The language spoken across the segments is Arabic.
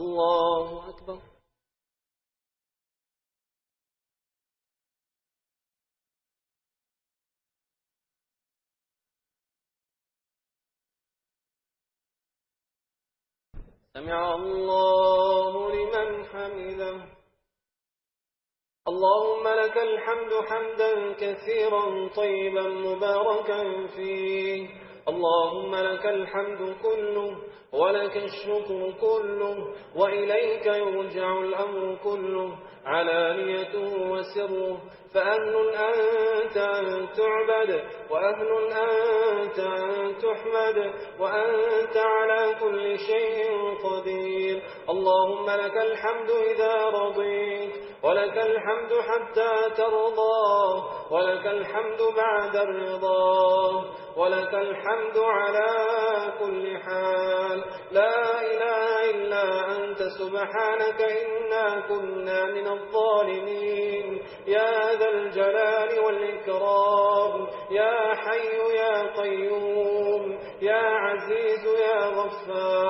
الله أكبر سمع الله لمن حمده۔ اللهم لك الحمد حمدا كثيرا طيبا مباركا فيه۔ اللهم لك الحمد كله ولك الشكر كله وإليك يرجع الأمر كله علانيته وسره فأهل أنت أن تعبد وأهل أنت أن تحمد وأنت على كل شيء قدير اللهم لك الحمد إذا رضيت ولك الحمد حتى ترضى ولك الحمد بعد الرضا ولك الحمد على كل حال. لا إله إلا أنت سبحانك إنا كنا من الظالمين. يا ذا الجلال والإكرام يا حي يا قيوم يا عزيز يا غفار.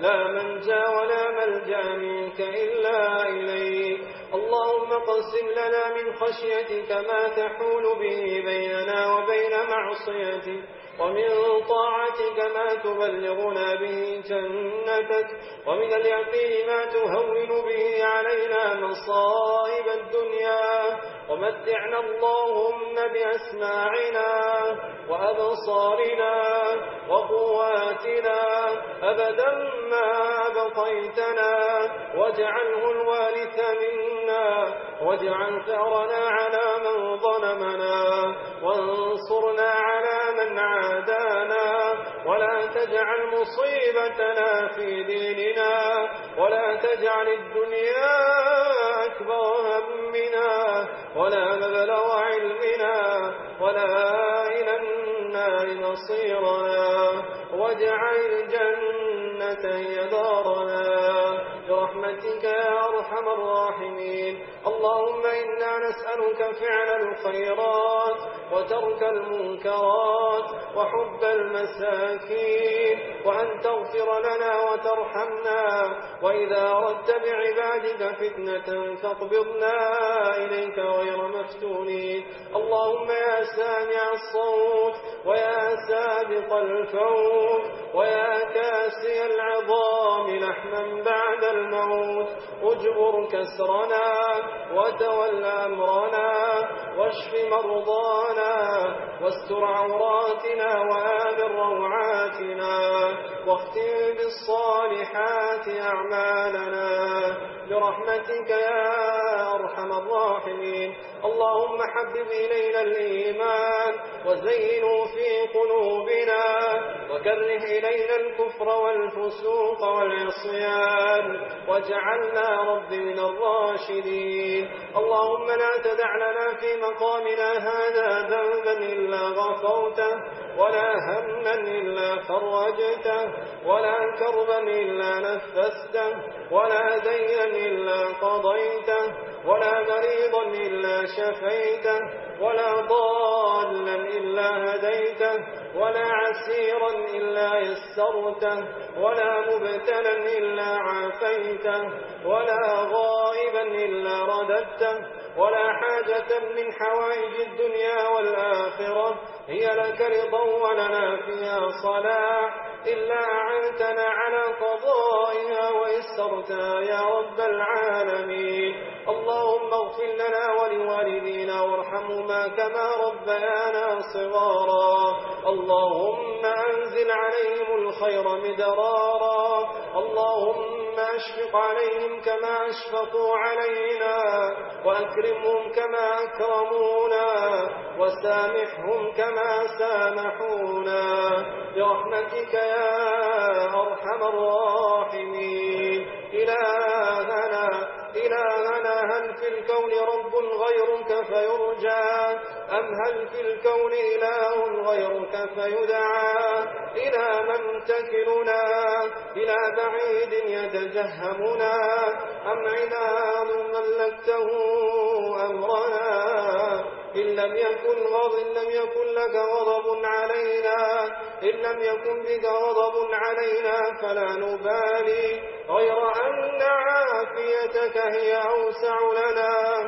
لا منجا ولا ملجأ منك إلا إليك. اللهم قسم لنا من خشيتك ما تحول به بيننا وبين معصيتك ومن طاعتك ما تبلغنا به جنتك ومن اليقين ما تهون به علينا مصائب الدنيا ومتعنا اللهم بأسماعنا وأبصارنا وقواتنا أبدا ما بقيتنا واجعله الوارث منا واجعل ثأرنا على من ظلمنا وانصرنا على من عادانا ولا تجعل مصيبتنا في ديننا ولا تجعل الدنيا أكبر همنا ولا مبلغ علمنا ولا إلى النار مصيرنا واجعل الجنة هي دارنا برحمتك يا أرحم الراحمين اللهم إنا نسألك فعل الخيرات وترك المنكرات وحب المساكين وأن تغفر لنا وترحمنا وإذا أردت بعبادك فتنة فاقبضنا إليك غير مفتونين. اللهم يا سامع الصوت ويا سابق الفوت ويا كاسي العظام لحما بعد الموت. اجبر كسرنا وتول أمرنا واشف مرضانا واستر عوراتنا وآذر روعاتنا واختم بالصالحات أعمالنا. برحمتك يا أرحم الراحمين. اللهم حبب إلينا الإيمان وزينوا في قلوبنا وكره إلينا الكفر والفسوق والعصر والعصيان واجعلنا رب الراشدين. اللهم لا تدع لنا في مقامنا هذا ذنبا إلا غفرته ولا هما إلا فرجته ولا كربا إلا نفسته ولا دينا إلا قضيته ولا مريضا إلا شفيته ولا ضالا إلا هديته ولا عسيرا إلا يسرته ولا مبتلا إلا عافيته ولا غالبا غائبا إلا رددته ولا حاجة من حوائج الدنيا والآخرة هي لك رضا ولنا فيها صلاح إلا أعنتنا على قضائها ويسرتها يا رب العالمين اللهم اغفر لنا ولوالدينا وارحمهما كما ربيانا صغارا اللهم أنزل عليهم الخير مدرارا. اللهم أشفق عليهم كما أشفقوا علينا. وأكرمهم كما أكرمونا. وسامحهم كما سامحونا. برحمتك يا أرحم الراحمين. إلهنا إلهنا هل في الكون رب غيرك فيرجى. أم هل في الكون إله غيرك فيدعى إلى من تكلنا إلى بعيد يتجهمنا أم عناد ملكته أمرنا إن لم يكن غض إن لم يكن لك غضب علينا إن لم يكن بك غضب علينا فلا نبالي غير أن عافيتك هي أوسع لنا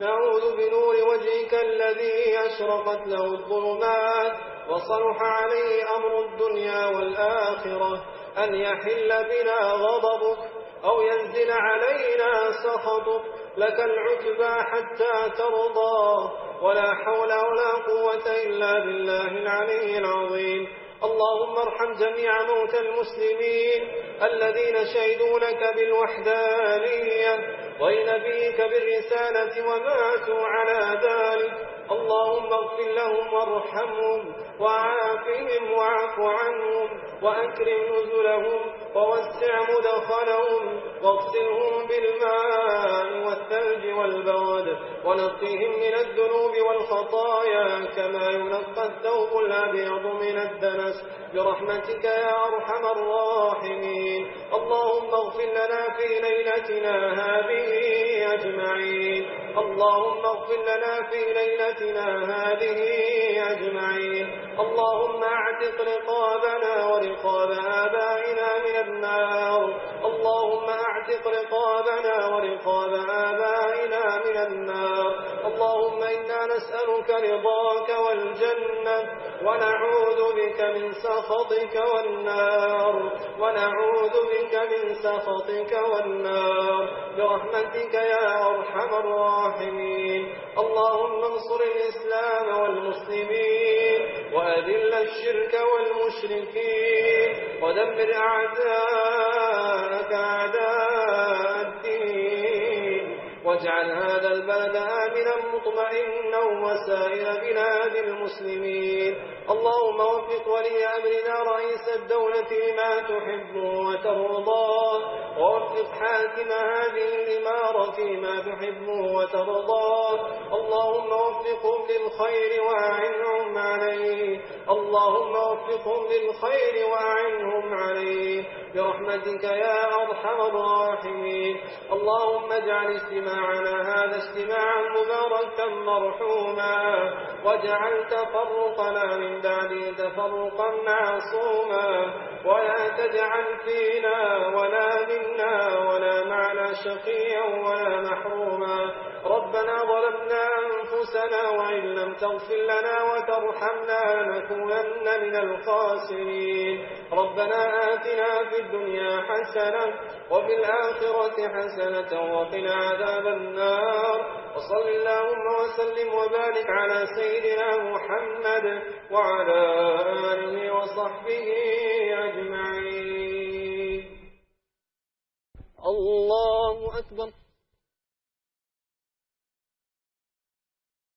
نعوذ بنور وجهك الذي أشرقت له الظلمات وصلح عليه أمر الدنيا والآخرة أن يحل بنا غضبك أو ينزل علينا سخطك لك العتبى حتى ترضى ولا حول ولا قوة إلا بالله العلي العظيم اللهم ارحم جميع موتى المسلمين الذين شهدوا لك بالوحدانية وينبيك بالرسالة وماتوا على ذلك اللهم اغفر لهم وارحمهم وعافهم واعف عنهم وأكرم نزلهم ووسع مدخلهم واغسلهم بالماء والثلج والبرد ونقهم من الذنوب والخطايا كما ينقى الثوب الأبيض من الدنس برحمتك يا أرحم الراحمين اللهم اغفر لنا في ليلتنا هذه أجمعين اللهم اغفر لنا في ليلتنا هذه أجمعين. اللهم أعتق رقابنا ورقاب آبائنا من النار. اللهم أعتق رقابنا ورقاب آبائنا الجنة ونعوذ بك من سخطك والنار ونعوذ بك من سخطك والنار. برحمتك يا أرحم الراحمين. اللهم انصر الإسلام والمسلمين وأذل الشرك والمشركين ودمر أعداءك أعداءك واجعل هذا البلد آمنا مطمئنا وسائر بلاد المسلمين. اللهم وفق ولي أمرنا رئيس الدولة لما تحب وترضى. ووفق حاكم هذه الإمارة لما تحب وترضى. اللهم وفقهم للخير وأعنهم عليه. اللهم وفقهم للخير وأعنهم عليه. برحمتك يا أرحم الراحمين. اللهم اجعل اجتماعنا هذا اجتماعا مباركا مرحوما واجعل تفرقنا من بعده تفرقا معصوما ولا تجعل فينا ولا منا ولا معنا شقيا ولا محروما. ربنا ظلمنا أنفسنا وإن لم تغفر لنا وترحمنا لنكونن من الخاسرين. ربنا آتنا في الدنيا حسنة وفي الآخرة حسنة وقنا عذاب النار. وصل اللهم وسلم وبارك على سيدنا محمد وعلى آله وصحبه أجمعين. الله أكبر.